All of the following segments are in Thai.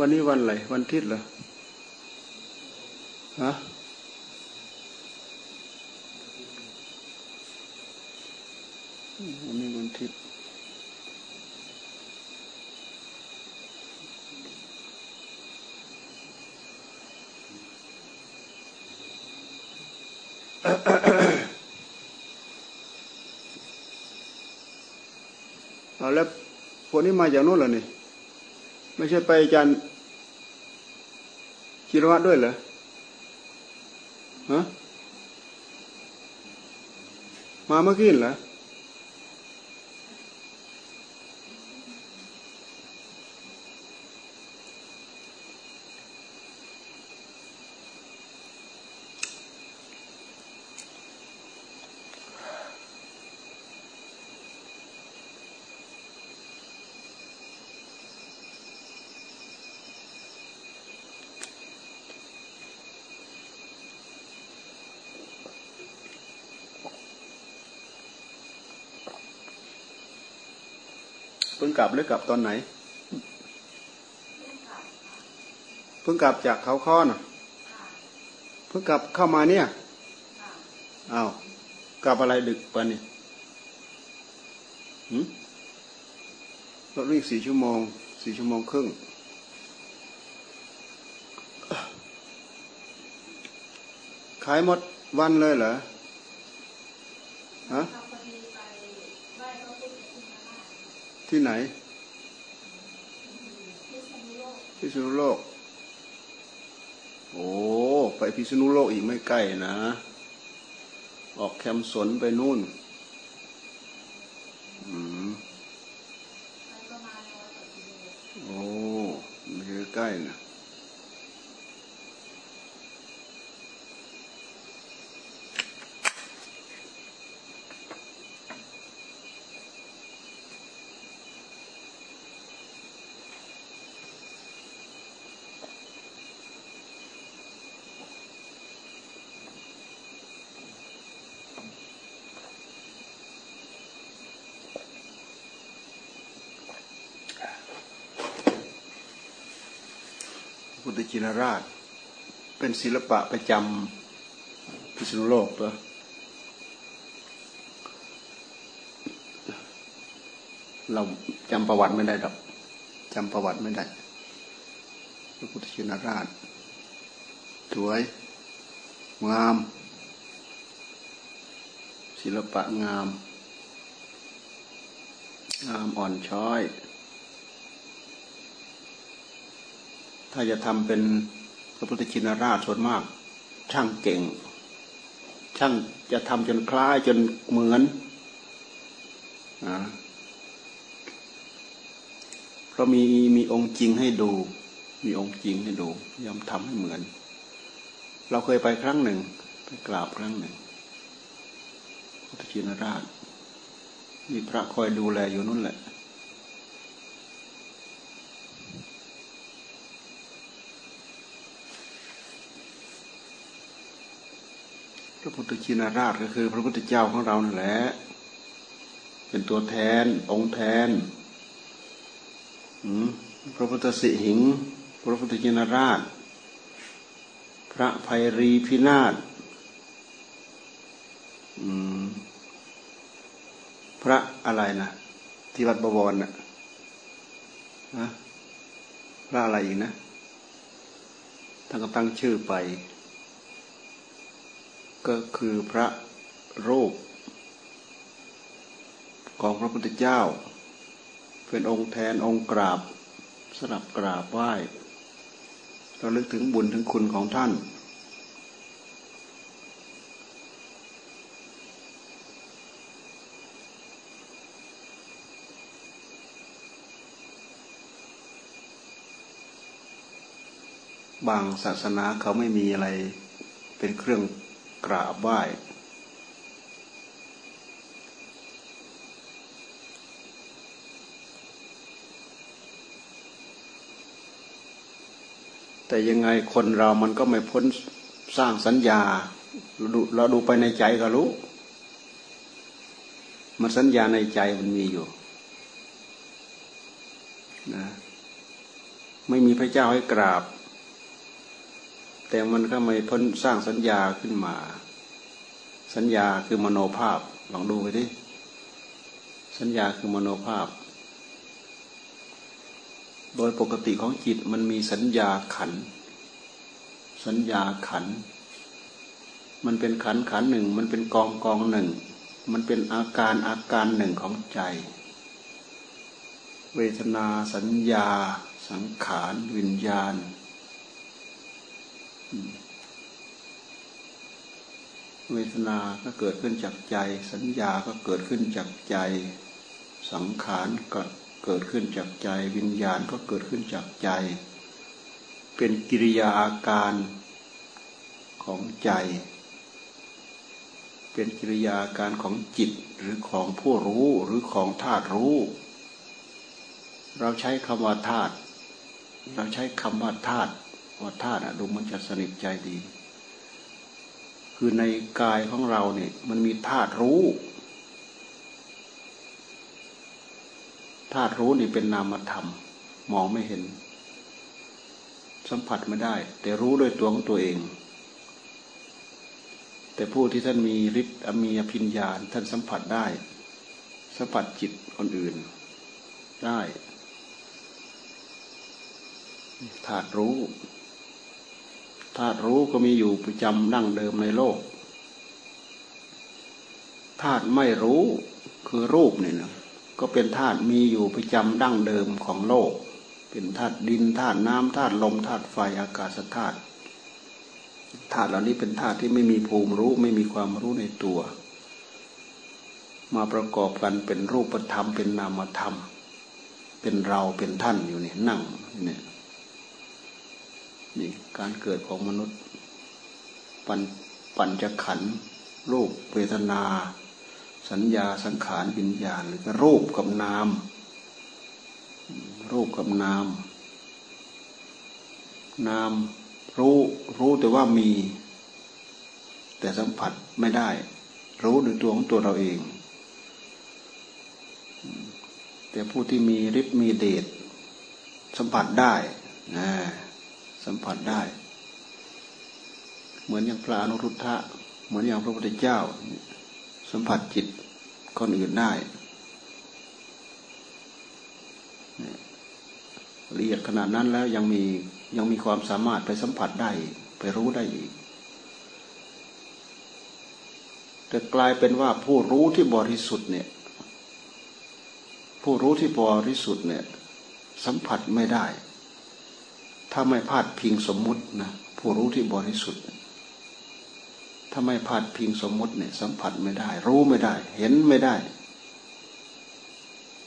วันนี้วันอะไรวันทิศเหรอฮะวันนี้วันทิศเอาแล้วพวกนี้มาจากโน่นเหรอนี่ไม่ใช่ไปอาจารย์ จิรวัตรด้วยเหรอฮะมาเมื่อกี้เหรอ กลับหรือกลับตอนไหน เพิ่งกลับจากเขาค้อน่ะเพิ่งกลับเข้ามาเนี่ยอ้าวกลับอะไรดึกปะนี่หืมรถวิ่งสี่ชั่วโมงสี่ชั่วโมงครึ่งขายหมดวันเลยเหรอฮะ ที่ไหน พิษณุโลก โอ้ ไปพิษณุโลกอีกไม่ใกล้นะ ออกแคมสนไปนู่น อืมโอ้ไม่ใช่ใกล้นะ พุทธชินราช เป็นศิลปะประจำพิษณุโลกปะเราจำประวัติไม่ได้หรอกจำประวัติไม่ได้ พระพุทธชินราช สวย งาม ศิลปะงาม งามอ่อนช้อย ถ้าจะทำเป็นพระพุทธชินราชส่วนมาก ช่างเก่ง ช่างจะทำจนคล้ายจนเหมือนนะเพราะมีมีองค์จริงให้ดู มีองค์จริงให้ดูยอมทำให้เหมือน เราเคยไปครั้งหนึ่งไปกราบครั้งหนึ่งพุทธชินราชมีพระคอยดูแลอยู่นั่นแหละ ระพุทธชินราชก็คือ พระพุทธเจ้าของเรานั่นแหละ เป็นตัวแทน องค์แทนพระพุทธสิหิง พระพุทธชินราช พระภัยรีพินาศพระอะไรนะที่วัดบวรนะนะพระอะไรอีกนะท่านก็ตั้งชื่อไป ก็คือพระรูป ของพระพุทธเจ้า เป็นองค์แทนองค์กราบสลับกราบไหว้เราลึกถึงบุญถึงคุณของท่าน บางศาสนาเขาไม่มีอะไรเป็นเครื่อง กราบไหว้แต่ยังไงคนเรามันก็ไม่พ้นสร้างสัญญาเราดูเราดูไปในใจก็รู้ มันสัญญาในใจมันมีอยู่นะไม่มีพระเจ้าให้กราบ แต่มันก็ไม่พ้นสร้างสัญญาขึ้นมา สัญญาคือมโนภาพลองดูไปดิสัญญาคือมโนภาพ โดยปกติของจิตมันมีสัญญาขัน สัญญาขัน มันเป็นขันขันหนึ่ง มันเป็นกองกองหนึ่ง มันเป็นอาการอาการหนึ่งของใจ เวทนาสัญญา สังขาร วิญญาณ เวทนาก็เกิดขึ้นจากใจ สัญญาก็เกิดขึ้นจากใจ สังขารก็เกิดขึ้นจากใจ วิญญาณก็เกิดขึ้นจากใจ เป็นกิริยาอาการของใจ เป็นกิริยาอาการของจิตหรือของผู้รู้หรือของธาตุรู้ เราใช้คำว่าธาตุเราใช้คำว่าธาตุ ว่าธาตุดูมันจะสนิทใจดี คือในกายของเราเนี่ยมันมีธาตุรู้ธาตุรู้นี่เป็นนามธรรม มองไม่เห็น สัมผัสไม่ได้ แต่รู้ด้วยตัวของตัวเอง แต่ผู้ที่ท่านมีฤทธิ์มีอภิญญาท่านสัมผัสได้ สัมผัสจิตคนอื่น ได้ธาตุรู้ ธาตุรู้ก็มีอยู่ประจำดั้งเดิมในโลกธาตุไม่รู้คือรูปเนี่ยนะก็เป็นธาตุมีอยู่ประจำดั้งเดิมของโลก เป็นธาตุดินธาตุน้ำธาตุลมธาตุไฟอากาศธาตุธาตุเหล่านี้เป็นธาตุที่ไม่มีภูมิรู้ไม่มีความรู้ในตัว มาประกอบกันเป็นรูปธรรมเป็นนามธรรม เป็นเราเป็นท่านอยู่นี่นั่งเนี่ย นี่การเกิดของมนุษย์ ปัญปัญจขันรูปเวทนา สัญญาสังขารวิญญาณหรือรูปกับนามรูปกับนาม นามรู้รู้แต่ว่ามี แต่สัมผัสไม่ได้ รู้ด้วยตัวของตัวเราเอง แต่ผู้ที่มีฤทธิ์มีเดชสัมผัสได้นะ สัมผัสได้ เหมือนอย่างพระอนุรุทธะ เหมือนอย่างพระพุทธเจ้า สัมผัสจิตคนอื่นได้ละเอียดขนาดนั้นแล้วยังมียังมีความสามารถไปสัมผัสได้ ไปรู้ได้อีก แต่กลายเป็นว่าผู้รู้ที่บริสุทธิ์เนี่ย ผู้รู้ที่บริสุทธิ์เนี่ย สัมผัสไม่ได้ ถ้าไม่พาดพิงสมมุตินะผู้รู้ที่บริสุทธิ์ ถ้าไม่พาดพิงสมมติเนี่ยสัมผัสไม่ได้ รู้ไม่ได้ เห็นไม่ได้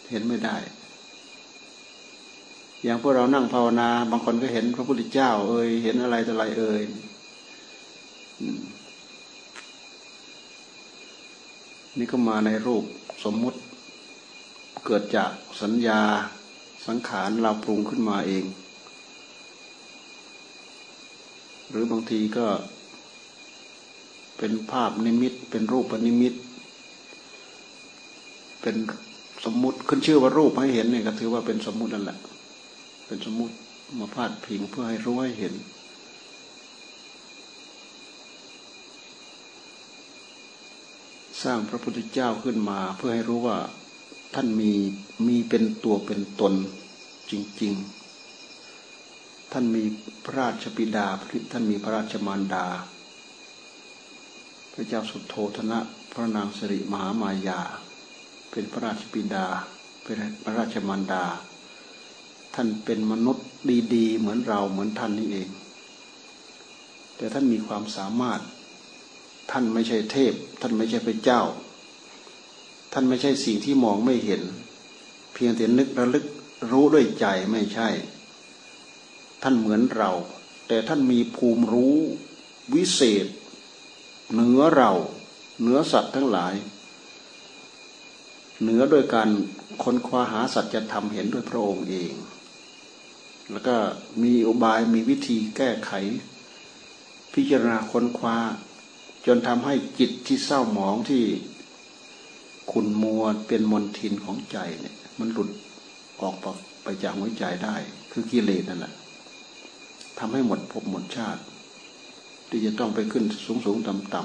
เห็นไม่ได้ อย่างพวกเรานั่งภาวนา บางคนก็เห็นพระพุทธเจ้า เอ่ยเห็นอะไรแต่อะไรเอ่ยนี่ก็มาในรูปสมมุติเกิดจากสัญญาสังขารเราปรุงขึ้นมาเอง หรือบางทีก็เป็นภาพนิมิต เป็นรูปนิมิต เป็นสมมุติขึ้นชื่อว่ารูปให้เห็นเนี่ยก็ถือว่าเป็นสมมุตินั่นแหละ เป็นสมมุติมาพาดพิงเพื่อให้รู้ให้เห็น สร้างพระพุทธเจ้าขึ้นมา เพื่อให้รู้ว่าท่านมีมีเป็นตัวเป็นตนจริง ๆ ท่านมีพระราชบิดาท่านมีพระราชมารดา พระเจ้าสุโธธนะ พระนางสิริมหามายา เป็นพระราชบิดา เป็นพระราชมารดา ท่านเป็นมนุษย์ดีๆ เหมือนเราเหมือนท่านนี่เอง แต่ท่านมีความสามารถ ท่านไม่ใช่เทพ ท่านไม่ใช่พระเจ้า ท่านไม่ใช่สิ่งที่มองไม่เห็น เพียงแต่นึกระลึกรู้ด้วยใจไม่ใช่ ท่านเหมือนเรา แต่ท่านมีภูมิรู้วิเศษ เหนือเราเหนือสัตว์ทั้งหลาย เหนือโดยการค้นคว้าหาสัจธรรมเห็นด้วยพระองค์เอง แล้วก็มีอุบายมีวิธีแก้ไข พิจารณาค้นคว้า จนทำให้จิตที่เศร้าหมองที่ขุนมัวเป็นมนทินของใจเนี่ย มันหลุดออกไปจากหัวใจได้ คือกิเลสนั่นแหละ ทำให้หมดภพหมดชาติ ที่จะต้องไปขึ้นสูงสูงต่ำต่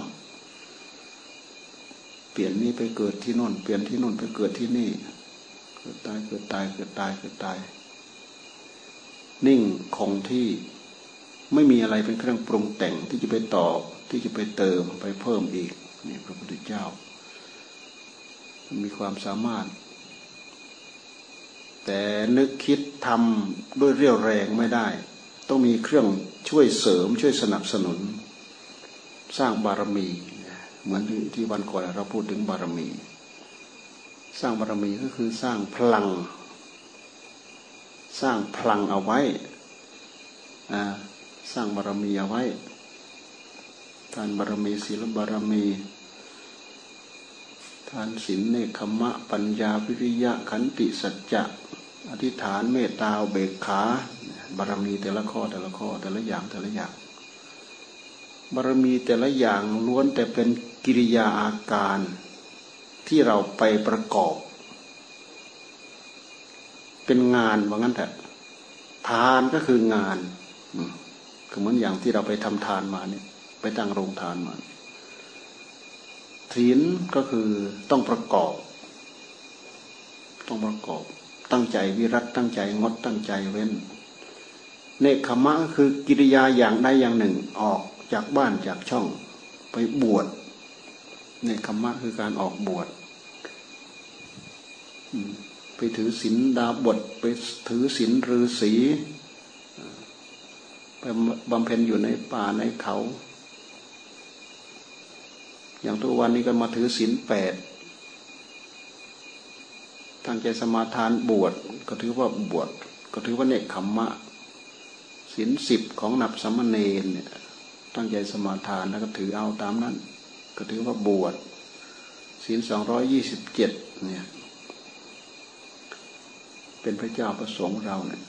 ำเปลี่ยนนี้ไปเกิดที่โน่น เปลี่ยนที่โน่นไปเกิดที่นี่ เกิดตายเกิดตายเกิดตายเกิดตาย นิ่งคงที่ไม่มีอะไรเป็นเครื่องปรุงแต่งที่จะไปต่อที่จะไปเติมไปเพิ่มอีกนี่พระพุทธเจ้า มีความสามารถ แต่นึกคิดทำด้วยเรี่ยวแรงไม่ได้ ต้องมีเครื่องช่วยเสริมช่วยสนับสนุน สร้างบารมี เหมือนที่วันก่อนเราพูดถึงบารมี สร้างบารมีก็คือสร้างพลัง สร้างพลังเอาไว้สร้างบารมีเอาไว้ทานบารมีศีลบารมี ทานศีลเนคขมะ ปัญญาวิริยะขันติสัจจะ อธิษฐานเมตตาเบกขา บารมีแต่ละข้อแต่ละข้อแต่ละอย่างแต่ละอย่าง บารมีแต่ละอย่างล้วนแต่เป็นกิริยาอาการที่เราไปประกอบ เป็นงานว่างั้นแต่ทานก็คืองานก็เหมือนอย่างที่เราไปทำทานมาเนี่ย ไปตั้งโรงทานมาศีลก็คือต้องประกอบ ต้องประกอบ ตั้งใจวิรัตตั้งใจงดตั้งใจเว้น เนคขมะก็คือกิริยาอย่างใดอย่างหนึ่งออกจากบ้านจากช่อง ไปบวชเนคขมะคือการออกบวชไปถือศีลดาบทไปถือศีลฤาษีบำเพ็ญอยู่ในป่าในเขา อย่างทุกวันนี้ก็มาถือศีลแปดตั้งใจสมาทานบวชก็ถือว่าบวชก็ถือว่าเนกขมมะ ศีลสิบของนับสัมเนนเนี่ยตั้งใจสมาทานแล้วก็ถือเอาตามนั้น ก็ถือว่าบวชศีลสองร้อยยี่สิบเจ็ดเนี่ยเป็นพระเจ้าประสงค์เราเนี่ย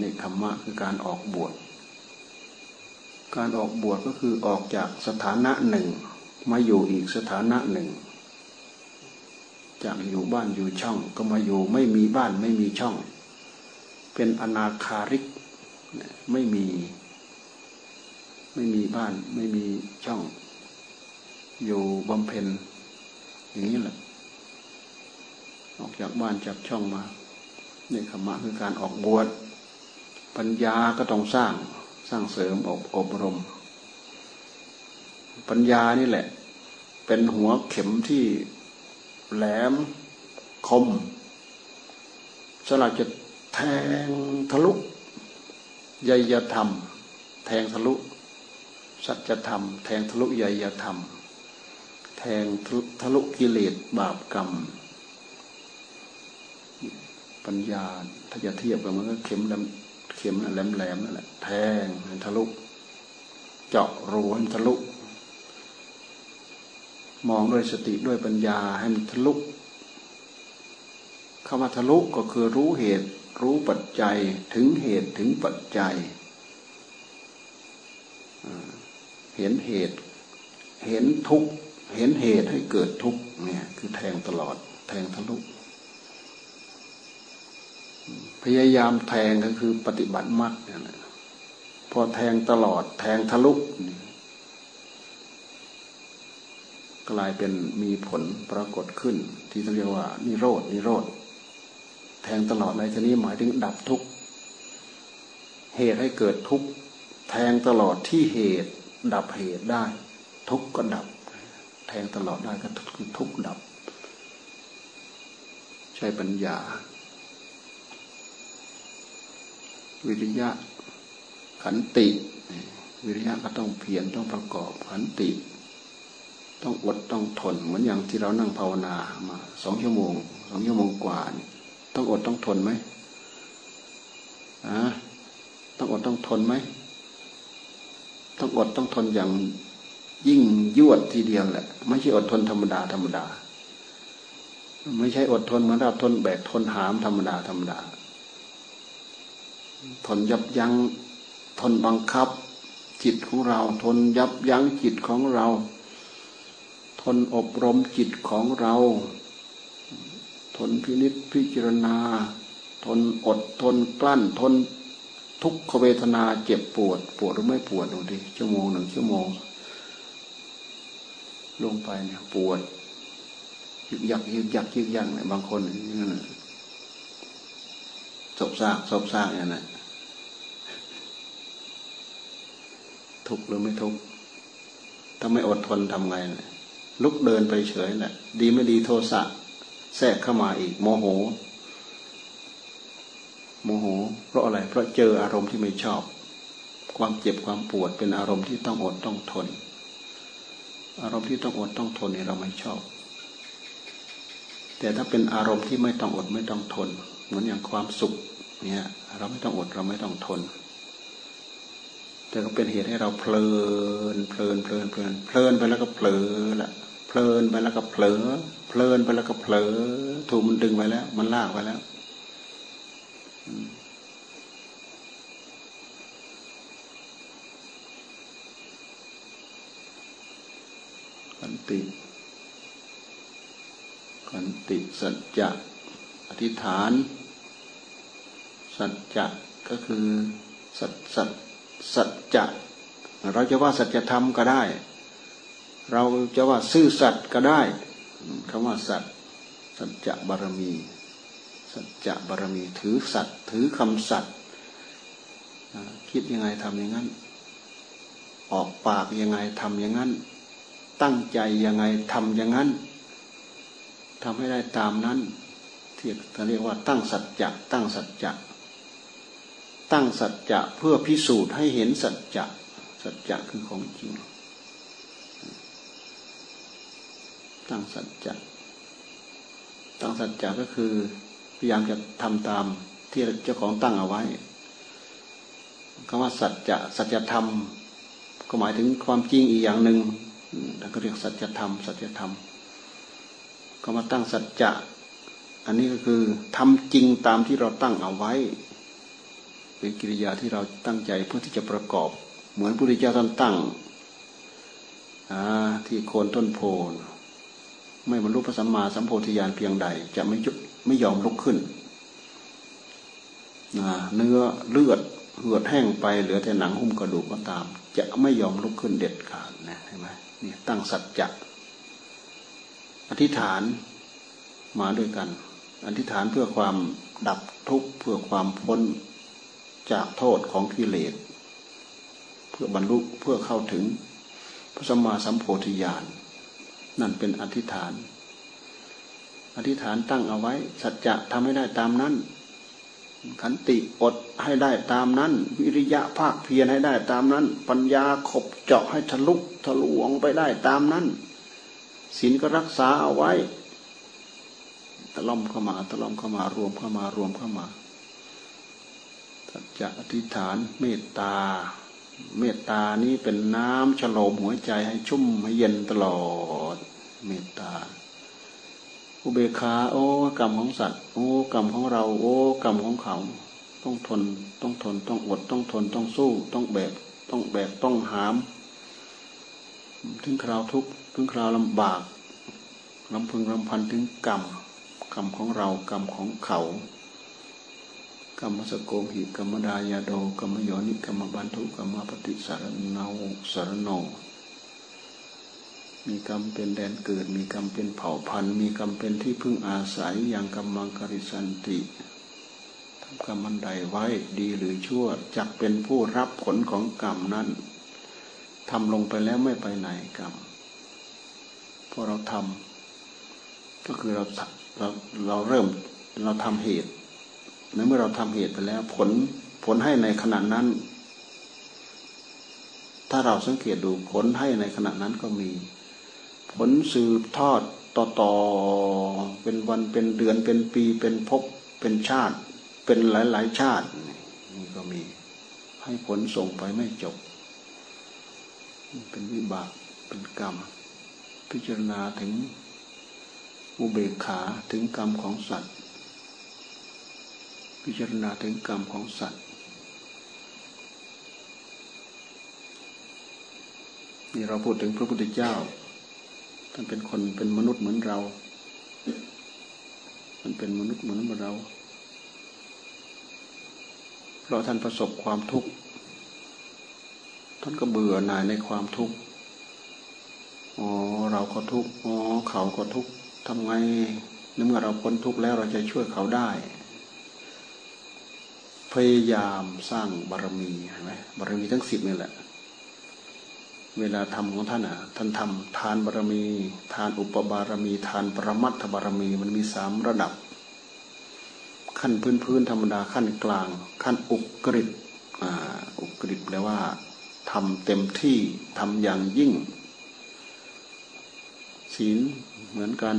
ในธรรมะคือการออกบวชการออกบวชก็คือออกจากสถานะหนึ่ง มาอยู่อีกสถานะหนึ่ง จากอยู่บ้านอยู่ช่องก็มาอยู่ไม่มีบ้านไม่มีช่อง เป็นอนาคาริก ไม่มี ไม่มีบ้าน ไม่มีช่อง อยู่บำเพ็ญ อย่างนี้แหละ ออกจากบ้านจากช่องมาในขมะคือการออกบวชปัญญาก็ต้องสร้างสร้างเสริมอบอบรม ปัญญานี่แหละ เป็นหัวเข็มที่แหลมคมสลักจะแทงทะลุ ยยธรรม แทงทะลุ สัจธรรม แทงทะลุยยธรรม แทงทะลุกิเลสบาปกรรม ปัญญาถ้าจะเทียบกันมันก็เข็มเข็มแหลมๆนั่นแหละแทงทะลุ เจาะรูให้ทะลุ มองด้วยสติด้วยปัญญาให้มันทะลุคำว่าทะลุก็คือรู้เหตุ รู้ปัจจัยถึงเหตุถึงปัจจัย เห็นเหตุ เห็นทุกเห็นเหตุให้เกิดทุกเนี่ย คือแทงตลอด แทงทะลุพยายามแทงก็คือปฏิบัติมรรคเนี่ยนะพอแทงตลอด แทงทะลุกลายเป็นมีผลปรากฏขึ้น ที่เรียกว่า นิโรดนิโรธ แทงตลอดในทีนี้หมายถึงดับทุกเหตุให้เกิดทุกแทงตลอดที่เหตุ ดับเหตุได้ ทุกก็ดับ แทงตลอดได้ก็ทุกดับ ใช้ปัญญา วิริยะขันติ วิริยะก็ต้องเพียรต้องประกอบขันติ ต้องอดต้องทนเหมือนอย่างที่เรานั่งภาวนามาสองชั่วโมงสองชั่วโมงกว่า ต้องอดต้องทนไหมอะต้องอดต้องทนไหม ต้องอดต้องทนอย่างยิ่งยวดทีเดียวแหละ ไม่ใช่อดทนธรรมดาธรรมดา ไม่ใช่อดทนเหมือนเราทนแบกทนหามธรรมดาธรรมดา ทนยับยัง้งทนบังคับ จิตของเรา ทนยับยั้งจิตของเรา ทนอบรมจิตของเรา ทนพินิษพิจารณา ทนอดทนกลั้นทนทุกขเวทนาเจ็บปวด ปวดหรือไม่ปวดดูดิชั่วโมงหนึ่งชั่วโมง ลงไปเนี่ยปวดยึกยักยึกยักยึกยักเนี่ยบางคนอย่างนั้นศพซากศพซากอย่างนั้นทุกหรือไม่ทุกถ้าไม่อดทนทำไงลุกเดินไปเฉยแหละดีไม่ดีโทสะ แทรกเข้ามาอีก โมโห โมโห เพราะอะไร เพราะเจออารมณ์ที่ไม่ชอบ ความเจ็บความปวดเป็นอารมณ์ที่ต้องอดต้องทน อารมณ์ที่ต้องอดต้องทนเนี่ยเราไม่ชอบ แต่ถ้าเป็นอารมณ์ที่ไม่ต้องอดไม่ต้องทน เหมือนอย่างความสุขเนี่ยเราไม่ต้องอดเราไม่ต้องทน แต่ก็เป็นเหตุให้เราเพลินเพลินเพลินเพลินเพลินไปแล้วก็เผลอละ เพลินไปแล้วก็เผลอ เพลินไปแล้วก็เผลอ ถูกมันดึงไปแล้ว มันลากไปแล้วขันติขันติสัจจะอธิษฐาน สัจจะก็คือสัจสัจสัจจะเราจะว่าสัจธรรมก็ได้ เราจะว่าซื่อสัตย์ก็ได้คำว่าสัตย์สัจจะบารมี สัจจะบารมีถือสัตย์ถือคำสัตย์คิดยังไงทำอย่างนั้น ออกปากยังไงทำอย่างนั้น ตั้งใจยังไงทำอย่างนั้นทำให้ได้ตามนั้นที่เขาเรียกว่าตั้งสัจจะตั้งสัจจะตั้งสัจจะเพื่อพิสูจน์ให้เห็นสัจจะสัจจะคือของจริง ตั้งสัจจะตั้งสัจจะก็คือพยายามจะทำตามที่เจ้าของตั้งเอาไว้คำว่าสัจจะสัจธรรม ก็หมายถึงความจริงอีกอย่างหนึ่งแล้วก็เรียกสัจธรรม สัจธรรมก็มาตั้งสัจจะ อันนี้ก็คือทำจริงตามที่เราตั้งเอาไว้ เป็นกิริยาที่เราตั้งใจเพื่อที่จะประกอบ เหมือนพระพุทธเจ้าท่านตั้งที่โคนต้นโพ ไม่บรรลุพระสัมมาสัมโพธิญาณเพียงใด จะไม่ยุไม่ยอมลุกขึ้นเนื้อเลือดเหือดแห้งไปเหลือแต่หนังหุ้มกระดูกก็ตาม จะไม่ยอมลุกขึ้นเด็ดขาดนะเห็นไหมนี่ตั้งสัจจะอธิษฐานมาด้วยกัน อธิษฐานเพื่อความดับทุกข์เพื่อความพ้นจากโทษของกิเลสเพื่อบรรลุเพื่อเข้าถึงพระสัมมาสัมโพธิญาณ นั่นเป็นอธิษฐาน อธิษฐานตั้งเอาไว้ สัจจะทำให้ได้ตามนั้น ขันติอดให้ได้ตามนั้น วิริยะภาคเพียรให้ได้ตามนั้น ปัญญาขบเจาะให้ทะลุทะลวงไปได้ตามนั้นศีลก็รักษาเอาไว้ตะล่อมเข้ามาตะล่อมเข้ามารวมเข้ามารวมเข้ามาสัจจะอธิษฐานเมตตา เมตตานี้เป็นน้ำฉโลมหัวใจให้ชุ่มให้เย็นตลอด เมตตา อุเบกขาโอ้กรรมของสัตว์ โอ้กรรมของเรา โอ้กรรมของเขา ต้องทน ต้องทน ต้องอด ต้องทน ต้องสู้ ต้องแบก ต้องแบก ต้องหาม ถึงคราวทุกข์ ถึงคราวลำบากลำพึงลำพันถึงกรรม กรรมของเรา กรรมของเขา กรรมสโกมหิกรรมดายาโดกรรมโยนิกรรมบันทุกรรมปฏิสารนาสารโนมีกรรมเป็นแดนเกิด มีกรรมเป็นเผ่าพันธุ์ มีกรรมเป็นที่พึ่งอาศัยอย่างกรรมังคริสันติทำกรรมอันใดไว้ดีหรือชั่วจักเป็นผู้รับผลของกรรมนั้นทำลงไปแล้วไม่ไปไหนกรรมพอเราทำก็คือเราเราเราเริ่มเราทำเหตุ ในเมื่อเราทำเหตุไปแล้ว ผลผลให้ในขณะนั้น ถ้าเราสังเกตดูผลให้ในขณะนั้นก็มี ผลสืบทอดต่อต่อเป็นวันเป็นเดือนเป็นปีเป็นภพเป็นชาติ เป็นหลายๆชาตินี่ก็มีให้ผลส่งไปไม่จบ เป็นวิบากเป็นกรรม พิจารณาถึงอุเบกขาถึงกรรมของสัตว์ พิจารณาถึงกรรมของสัตว์นี่เราพูดถึงพระพุทธเจ้าท่านเป็นคนเป็นมนุษย์เหมือนเรา มันเป็นมนุษย์เหมือนเราเพราะท่านประสบความทุกข์ท่านก็เบื่อหน่ายในความทุกข์อ๋อเราก็ทุกข์อ๋อเขาก็ทุกข์ทำไงในเมื่อเราพ้นทุกข์แล้วเราจะช่วยเขาได้ พยายามสร้างบารมีเห็นไหมบารมีทั้งสิบนี่แหละ เวลาทำของท่านอะท่านทำทานบารมี ทานอุปบารมี ทานปรมัตถบารมี มันมีสามระดับ ขั้นพื้นพื้นธรรมดาขั้นกลาง ขั้นอุกฤษอ่าอุกฤษแปลว่าทำเต็มที่ทำอย่างยิ่ง ศีลเหมือนกัน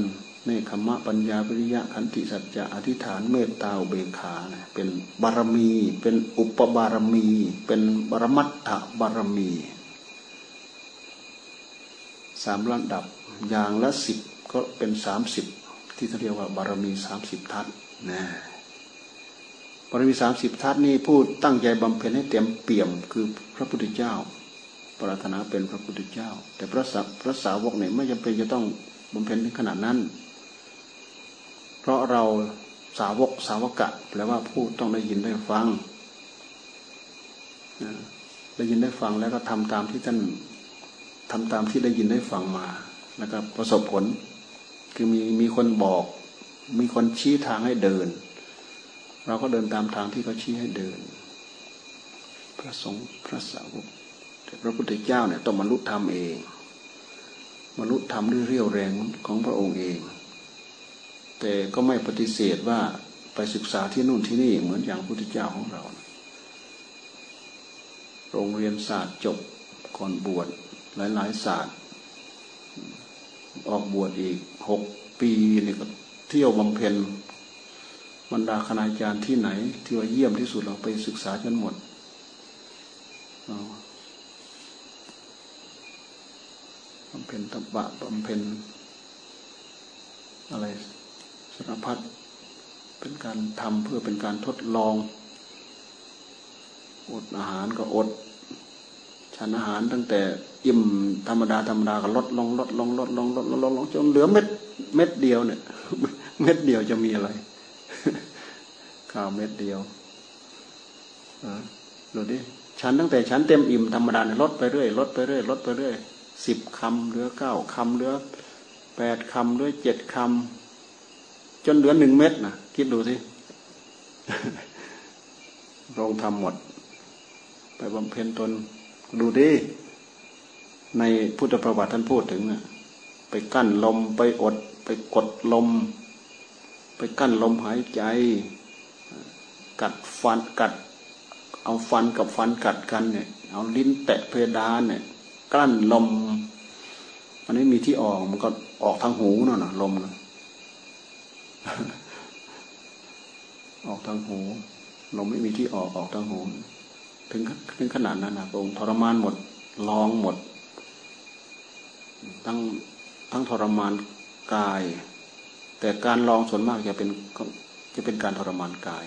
เนคขมะปัญญาวิริยะขันติสัจจะอธิษฐานเมตตาเบขานะเป็นบารมี เป็นอุปบารมี เป็นบรมัตถบารมีสามระดับอย่างละสิบก็เป็นสามสิบที่เขาเรียกว่าบารมีสามสิบทัศนะบารมีสามสิบทัศนี่พูดตั้งใจบำเพ็ญให้เต็มเปี่ยมคือพระพุทธเจ้า ปรารถนาเป็นพระพุทธเจ้า แต่พระสพระสาวกเนี่ยไม่จำเป็นจะต้องบำเพ็ญถึงขนาดนั้น ราะเราสาวกสาวกะแปลว่าผู้ต้องได้ยินได้ฟังได้ยินได้ฟังแล้วก็ทำตามที่ท่านทำตามที่ได้ยินได้ฟังมา แล้วก็ประสบผล คือมีมีคนบอก มีคนชี้ทางให้เดิน เราก็เดินตามทางที่เขาชี้ให้เดิน พระสงฆ์พระสาวกแต่พระพุทธเจ้าเนี่ยต้องมนุษย์ทำเองมนุษย์ทำด้วยเรี่ยวแรงของพระองค์เอง แต่ก็ไม่ปฏิเสธว่าไปศึกษาที่นู่นที่นี่เหมือนอย่างพุทธเจ้าของเรา โรงเรียนศาสตร์จบก่อนบวชหลายๆศาสตร์ ออกบวชอีกหกปีนี่ก็เที่ยวบำเพ็ญบรรดาคณาจารย์ที่ไหน ที่ว่าเยี่ยมที่สุดเราไปศึกษาจนหมด บำเพ็ญตบะบำเพ็ญอะไร สารพัดเป็นการทำเพื่อเป็นการทดลอง อดอาหารก็อด ฉันอาหารตั้งแต่อิ่มธรรมดาธรรมดาก็ลดลงลดลงลดลงลดลงลดลงจนเหลือเม็ดเม็ดเดียวเนี่ย เม็ดเดียวจะมีอะไรข้าวเม็ดเดียวดูดิฉันตั้งแต่ฉันเต็มอิ่มธรรมดาเนี่ยลดไปเรื่อยลดไปเรื่อยลดไปเรื่อยสิบคำเหลือเก้าคำเหลือแปดคำเหลือเจ็ดคำ จนเหลือหนึ่งเม็ดนะคิดดูสิลงทำหมด ไปบำเพ็ญตน ดูดิ ในพุทธประวัติท่านพูดถึงนะไปกั้นลมไปอด ไปกดลม ไปกั้นลมหายใจ กัดฟันกัด เอาฟันกับฟันกัดกันเนี่ย เอาลิ้นแตะเพดานเนี่ยกลั้นลมมันไม่มีที่ออกมันก็ออกทางหูนั่นนะลมนะ ออกทางหูลมไม่มีที่ออกออกทางหู ถึงถึงขนาดนั้นนะพระองค์ทรมานหมด ลองหมด ทั้งทั้งทรมานกาย แต่การลองส่วนมากจะเป็นจะเป็นการทรมานกาย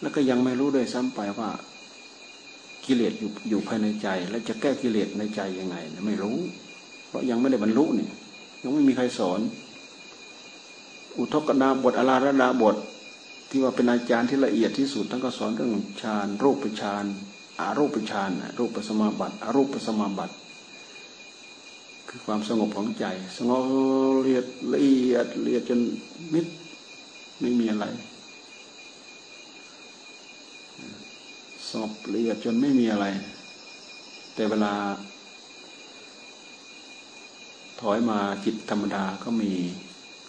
แล้วก็ยังไม่รู้ด้วยซ้ำไปว่ากิเลสอยู่อยู่ภายในใจ แล้วจะแก้กิเลสในใจยังไงไม่รู้ เพราะยังไม่ได้บรรลุเนี่ยยังไม่มีใครสอน อุทกนาบทอลาระดาบท ที่ว่าเป็นอาจารย์ที่ละเอียดที่สุดท่านก็สอนเรื่องฌานรูปฌานอารูปฌานรูปสมาบัติอารูปสมาบัติ คือความสงบของใจ สงบละเอียดละเอียดละเอียดจนมิดไม่มีอะไรสงบละเอียดจนไม่มีอะไร แต่เวลา ถอยมาจิตธรรมดาก็มี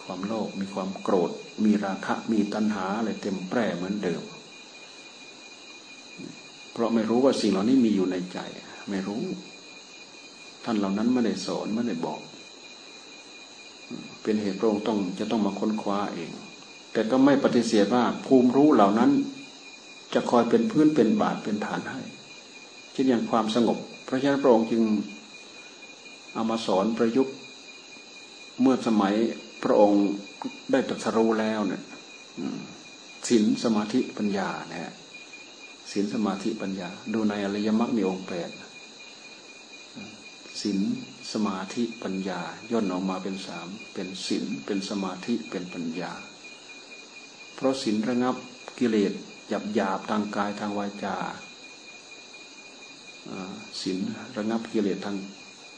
ความโลภมีความโกรธ มีราคะมีตัณหาอะไรเต็มแปร่เหมือนเดิม เพราะไม่รู้ว่าสิ่งเหล่านี้มีอยู่ในใจ ไม่รู้ ท่านเหล่านั้นไม่ได้สอนไม่ได้บอก เป็นเหตุพระองค์ต้องจะต้องมาค้นคว้าเอง แต่ก็ไม่ปฏิเสธว่าภูมิรู้เหล่านั้น จะคอยเป็นพื้นเป็นบาทเป็นฐานให้เช่นอย่างความสงบ เพราะฉะนั้นพระองค์จึงเอามาสอนประยุกต์เมื่อสมัย พระองค์ได้ตรัสรู้แล้วเนี่ยศีลสมาธิปัญญาเนี่ยศีลสมาธิปัญญา ดูในอริยมรรคมีองค์แปดศีลสมาธิปัญญา ย่นออกมาเป็นสามเป็นศีลเป็นสมาธิเป็นปัญญา เพราะศีลระงับกิเลสหยาบหยาบทางกายทางวาจาศีลระงับกิเลสทาง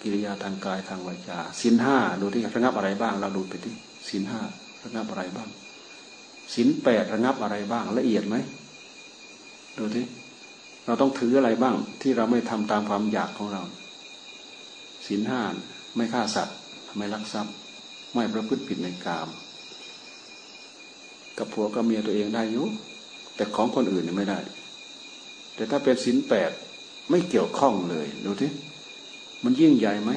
กิริยาทางกายทางวาจาศีลห้าดูที่ระงับอะไรบ้าง เราดูไปที่ศีลห้าระงับอะไรบ้างศีลแปดระงับอะไรบ้าง ละเอียดไหมดูที่เราต้องถืออะไรบ้าง ที่เราไม่ทำตามความอยากของเราศีลห้าไม่ฆ่าสัตว์ไม่ลักทรัพย์ ไม่ประพฤติผิดในกาม กับผัวกับเมียตัวเองได้อยู่แต่ของคนอื่นไม่ได้ แต่ถ้าเป็นศีลแปดไม่เกี่ยวข้องเลย ดูที่ มันยิ่งใหญ่ไหม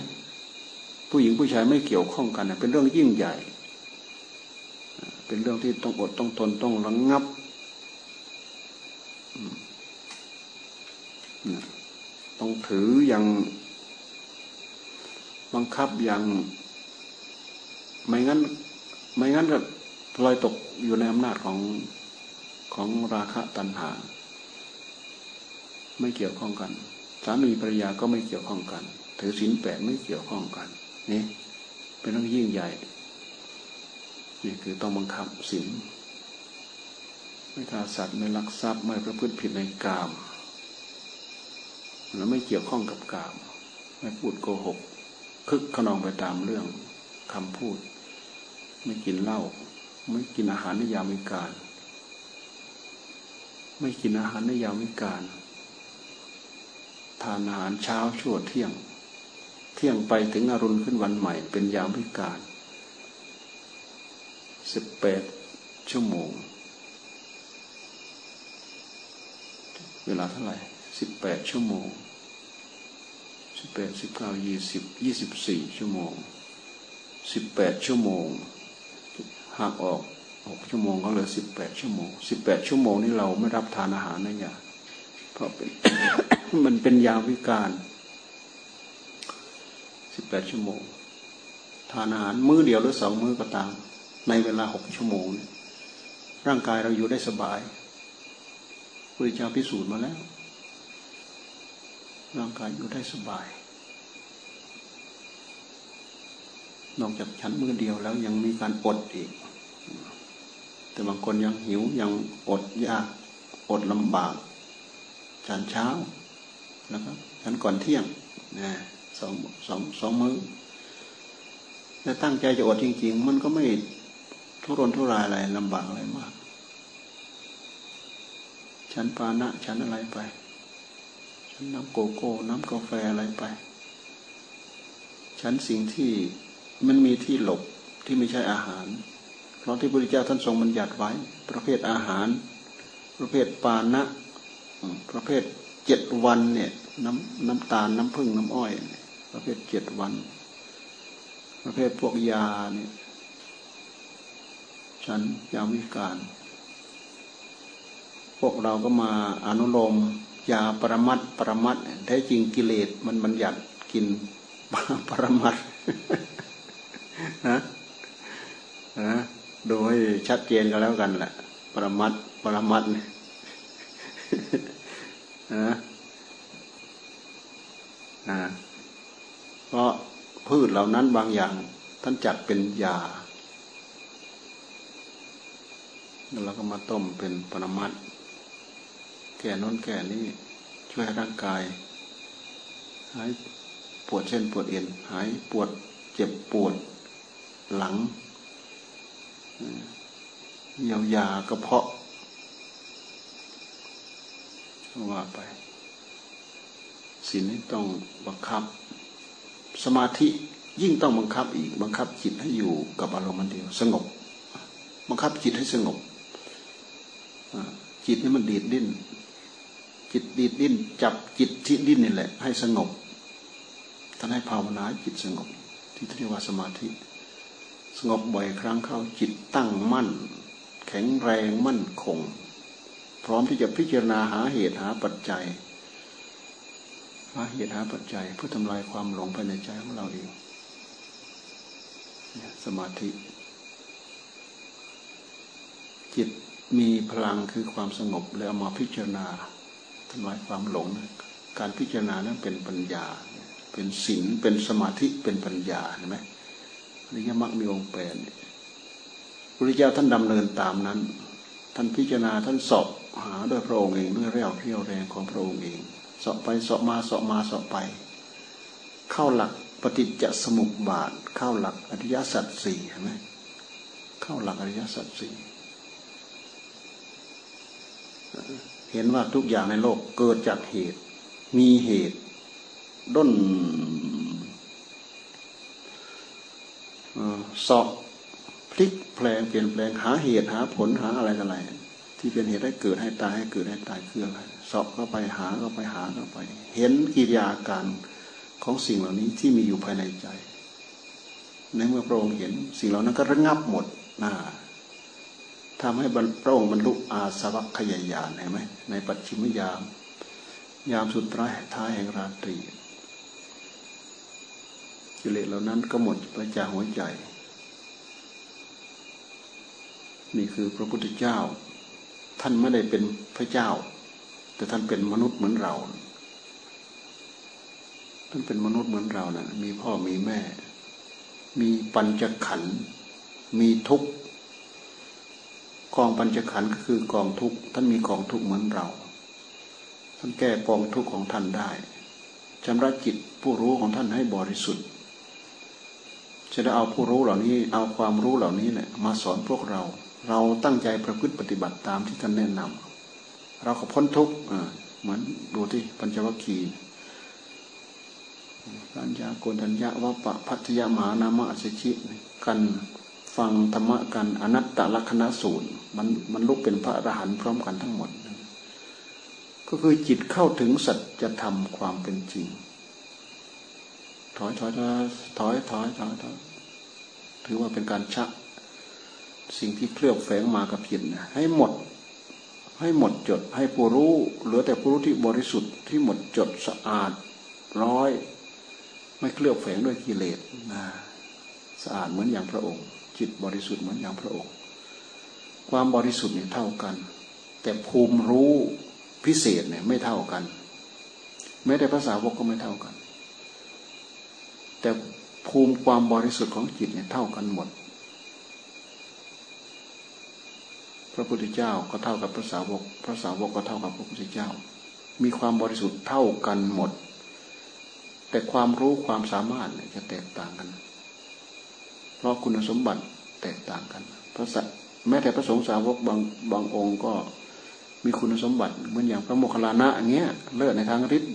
ผู้หญิงผู้ชายไม่เกี่ยวข้องกันเป็นเรื่องยิ่งใหญ่ เป็นเรื่องที่ต้องอดต้องทนต้องระงงับต้องถืออย่างบังคับอย่าง ไม่งั้น ไม่งั้นก็ลอยตกอยู่ในอำนาจของของราคะตัณหา ไม่เกี่ยวข้องกัน สามีภรรยาก็ไม่เกี่ยวข้องกัน ถือศีลแปดไม่เกี่ยวข้องกัน นี่ เป็นเรื่องยิ่งใหญ่ นี่คือต้องบังคับศีลไม่ฆ่าสัตว์ไม่ลักทรัพย์ไม่ประพฤติผิดในกามแล้วไม่เกี่ยวข้องกับกาม ไม่พูดโกหก คึกขนองไปตามเรื่องคำพูด ไม่กินเหล้าไม่กินอาหารในยามวิการ ไม่กินอาหารในยามวิการ ทานอาหารเช้าชั่วเที่ยง เที่ยงไปถึงอรุณขึ้นวันใหม่ เป็นยามวิการสิบแปดชั่วโมง เวลาเท่าไหร่สิบแปดชั่วโมงสิบแปดสิบเก้ายี่สิบยี่สิบสี่ชั่วโมงสิบแปดชั่วโมงหักออกหกชั่วโมงก็เหลือสิบแปดชั่วโมงสิบแปดชั่วโมงนี้เราไม่รับทานอาหารนะอย่าเพราะเป็นมันเป็นยาวิการ สิบแปดชั่วโมง ทานอาหารมื้อเดียวหรือสองมื้อก็ตาม ในเวลาหกชั่วโมง ร่างกายเราอยู่ได้สบายพระเจ้าพิสูจน์มาแล้ว ร่างกายอยู่ได้สบาย นอกจากฉันมือเดียวแล้วยังมีการอดอีก แต่บางคนยังหิวยังอดยากอดลำบากฉันเช้าแล้วก็ฉันก่อนเที่ยงนะ สองสองสองมือแต่ตั้งใจจะอดจริง ๆ มันก็ไม่ทุรนทุรายอะไรลำบากอะไรมาก ฉันปานะฉันอะไรไป ฉันน้ำโกโก้ น้ำกาแฟอะไรไป ฉันสิ่งที่มันมีที่หลบที่ไม่ใช่อาหาร เพราะที่พระพุทธเจ้าท่านทรงบัญญัติไว้ ประเภทอาหาร ประเภทปานะประเภทเจ็ดวันเนี่ย น้ำน้ำตาลน้ำผึ้งน้ำอ้อย ประเภทเจ็ดวัน ประเภทพวกยาเนี่ยฉันยาวิการ พวกเราก็มาอนุโลมยาปรมัดปรมัดแท้จริงกิเลสมันบัญญัติกินปรมัดนะนะโดูให้ชัดเจนกันแล้วกันแหละปรมัดปรมัดนะนะ เพราะพืชเหล่านั้นบางอย่างท่านจัดเป็นยาแล้วเราก็มาต้มเป็นปรมัดแก่น้นแก่นี้ช่วยร่างกาย หายปวดเช่นปวดเอ็นหายปวดเจ็บปวดหลังเยียวยากระเพาะว่าไปสิ่งนี้ต้องบังคับ สมาธิยิ่งต้องบังคับอีกบังคับจิตให้อยู่กับอารมณ์เดียวสงบ บังคับจิตให้สงบจิตนี่มันดีดดิ้น จิตดีดดิ้น จับจิตที่ดิ้นนี่แหละ ให้สงบท่านให้ภาวนาจิตสงบ ที่เรียกว่าสมาธิ สงบบ่อยครั้งเข้าจิตตั้งมั่น แข็งแรงมั่นคง พร้อมที่จะพิจารณาหาเหตุหาปัจจัย หาเหตุหาปัจจัยเพื่อทำลายความหลงภายในใจของเราเองสมาธิ จิตมีพลังคือความสงบแล้วมาพิจารณาทำลายความหลงการพิจารณานั้นเป็นปัญญา เป็นศีลเป็นสมาธิเป็นปัญญาเห็นไหมอริยมรรคมีองค์แปดพระพุทธเจ้าท่านดำเนินตามนั้น ท่านพิจารณาท่านสอบหาด้วยพระองค์เองด้วยเรี่ยวเรี่ยวแรงของพระองค์เอง สาะไปสาะมาสาะมาสาะไป เข้าหลักปฏิจจสมุปบาท เข้าหลักอริยสัจสี่เห็นไหมเข้าหลักอริยสัจสี่เห็นว่าทุกอย่างในโลกเกิดจากเหตุ มีเหตุด้นสอบพลิกแปลงเปลี่ยนแปลงหาเหตุหาผลหาอะไรอะไร ที่เป็นเหตุให้เกิดให้ตายให้เกิดให้ตายคืออะไรสอบเข้าไปหาเข้าไปหาเข้าไป เห็นกิริยาการของสิ่งเหล่านี้ที่มีอยู่ภายในใจ ในเมื่อพระองค์เห็นสิ่งเหล่านั้นก็ระงับหมดนะทำให้พระองค์บรรลุอาสวัคยายานเห็นไหมในปัจฉิมยาม ยามสุดท้ายท้ายแห่งราตรีกิเลสเหล่านั้นก็หมดไปจากหัวใจ นี่คือพระพุทธเจ้า ท่านไม่ได้เป็นพระเจ้า แต่ท่านเป็นมนุษย์เหมือนเรา ท่านเป็นมนุษย์เหมือนเรานะ่ะ มีพ่อมีแม่ มีปัญจขันธ์มีทุกข์กองปัญจขันธ์ก็คือกองทุกข์ท่านมีกองทุกข์เหมือนเรา ท่านแก้กองทุกข์ของท่านได้ชำระจิตผู้รู้ของท่านให้บริสุทธิ์จะได้เอาผู้รู้เหล่านี้ เอาความรู้เหล่านี้แหละมาสอนพวกเรา เราตั้งใจประพฤติปฏิบัติตามที่ท่านแนะนำเราก็พ้นทุกข์เหมือนดูที่ปัญจวัคคีย์ปัญญาโกณทัญญาวัปะพัทยามหานามะสิชิกันฟังธรรมะกันอนัตตลักษณสูตรมันมันลุกเป็นพระอรหันต์พร้อมกันทั้งหมด ก็คือจิตเข้าถึงสัจธรรมความเป็นจริง ถอยถอยถอยถอยถอยถอยถอยถือว่าเป็นการชัก สิ่งที่เคลือบแฝงมากับจิตนะให้หมด ให้หมดจด ให้ผู้รู้ เหลือแต่ผู้รู้ที่บริสุทธิ์ที่หมดจดสะอาดร้อย ไม่เคลือบแฝงด้วยกิเลสนะสะอาดเหมือนอย่างพระองค์ จิตบริสุทธิ์เหมือนอย่างพระองค์ ความบริสุทธิ์เนี่ยเท่ากัน แต่ภูมิรู้พิเศษเนี่ยไม่เท่ากันแม้แต่ภาษาวกก็ไม่เท่ากัน แต่ภูมิความบริสุทธิ์ของจิตเนี่ยเท่ากันหมด พ ระพุทธเจ้าก็เท่ากับพระสาวก พระสาวกก็เท่ากับพระพุทธเจ้า มีความบริสุทธิ์เท่ากันหมด แต่ความรู้ความสามารถเนี่ยจะแตกต่างกัน เพราะคุณสมบัติแตกต่างกัน พระสัแม้แต่พระสงฆ์สาวกบางบางองค์ก็มีคุณสมบัติเหมือนอย่างพระโมคคัลลานะเงี้ยเลิศในทางฤทธิ์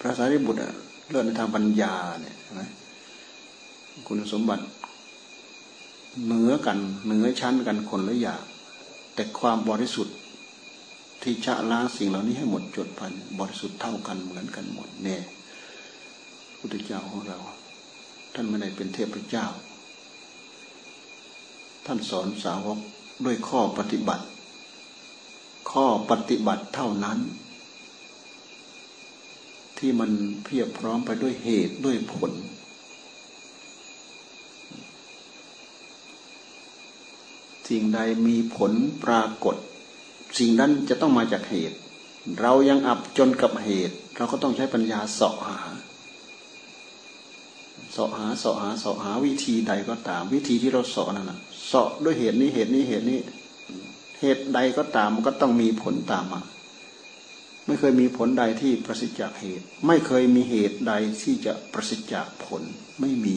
พระสารีบุตรเลิศในทางปัญญาเนี่ยใช่ไหมคุณสมบัติ เหนือกันเหนือชั้นกันคนละอย่างแต่ความบริสุทธิ์ที่ชะล้างสิ่งเหล่านี้ให้หมดจดพันบริสุทธิ์เท่ากันเหมือนกันหมดเนี่ยพุทธเจ้าของเรา ท่านไม่ได้เป็นเทพเจ้า ท่านสอนสาวกด้วยข้อปฏิบัติ ข้อปฏิบัติเท่านั้น ที่มันเพียบพร้อมไปด้วยเหตุด้วยผล สิ่งใดมีผลปรากฏ สิ่งนั้นจะต้องมาจากเหตุ เรายังอับจนกับเหตุ เราก็ต้องใช้ปัญญาเสาะหาเสาะหาเสาะหาเสาะหาวิธีใดก็ตาม วิธีที่เราเสาะนั่นนะเสาะด้วยเหตุนี้เหตุนี้เหตุนี้ เหตุใดก็ตามมันก็ต้องมีผลตามมา ไม่เคยมีผลใดที่ประสิทธิ์จากเหตุ ไม่เคยมีเหตุใดที่จะประสิทธิ์จากผลไม่มี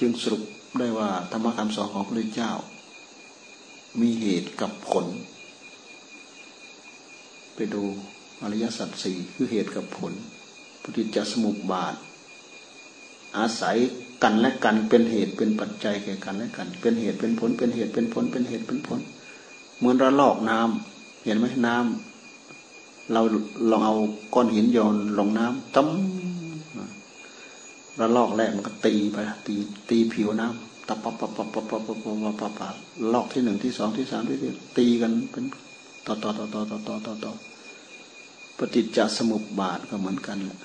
จึงสรุป ได้ว่าธรรมคำสอนของพระพุทธเจ้า มีเหตุกับผล ไปดูอริยสัจสี่คือเหตุกับผลปฏิจจสมุปบาท อาศัยกันและกันเป็นเหตุเป็นปัจจัยแก่กันและกัน เป็นเหตุเป็นผล เป็นเหตุเป็นผล เป็นเหตุเป็นผล เหมือนระลอกน้ำเห็นไหมน้ำเราลองเอาก้อนหินโยนลงน้ำตั้ม ระลอกแรกมันก็ตีไปตีตีผิวน้ำตับปับปับปับปับปับปับปับปับปับลอกที่หนึ่งที่สองที่สามที่สี่ตีกันเป็นต่อต่อต่อต่อต่อต่อต่อต่อปฏิจจสมุปบาทก็เหมือนกันแหละ